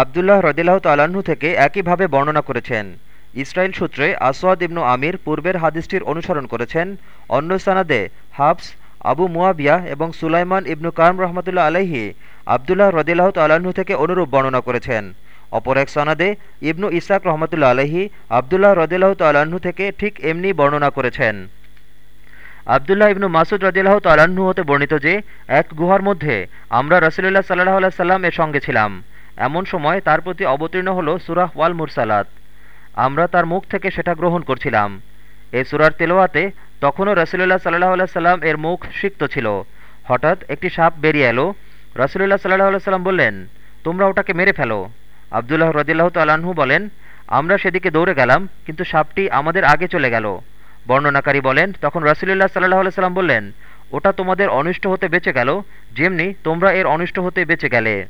আবদুল্লাহ রদিল্লাহ তাল্লাহ্ন থেকে একইভাবে বর্ণনা করেছেন। ইসরায়েল সূত্রে আসওয়াদ ইবনু আমির পূর্বের হাদিসটির অনুসরণ করেছেন, অন্য সানাদে হাফস, আবু মুয়াবিয়া এবং সুলাইমান ইবনু কারম রহমতুল্লাহ আলহি আবদুল্লাহ রদিল্লাহ তাল্লাহ্ন থেকে অনুরূপ বর্ণনা করেছেন। অপর এক সনাদে ইবনু ইসাক রহমতুল্লা আলহি আবদুল্লাহ রদিল্লাহ তাল্লাহ্ন থেকে ঠিক এমনি বর্ণনা করেছেন। আবদুল্লাহ ইবনু মাসুদ রদিল্লাহ তাল্লাহ্ন হতে বর্ণিত যে, এক গুহার মধ্যে আমরা রসুলুল্লাহ সাল্লাহ আল্লাহ সাল্লাম এর সঙ্গে ছিলাম। এমন সময় তার প্রতি অবতীর্ণ হল সুরাহ ওয়াল মুরসালাত। আমরা তার মুখ থেকে সেটা গ্রহণ করছিলাম। এই সুরার তেলোয়াতে তখনও রসুলুল্লাহ সাল্লাহ সাল্লাম এর মুখ সিক্ত ছিল। হঠাৎ একটি সাপ বেরিয়ে এলো। রসুলুল্লাহ সাল্লাহ সাল্লাম বললেন, তোমরা ওটাকে মেরে ফেলো। আবদুল্লাহ রদিল্লাহ তাল্লাহ্ন বলেন, আমরা সেদিকে দৌড়ে গেলাম, কিন্তু সাপটি আমাদের আগে চলে গেল। বর্ণনাকারী বলেন, তখন রসুলুল্লাহ সাল্লাহ সাল্লাম বললেন, ওটা তোমাদের অনিষ্ট হতে বেঁচে গেল, যেমনি তোমরা এর অনিষ্ট হতে বেঁচে গেলে।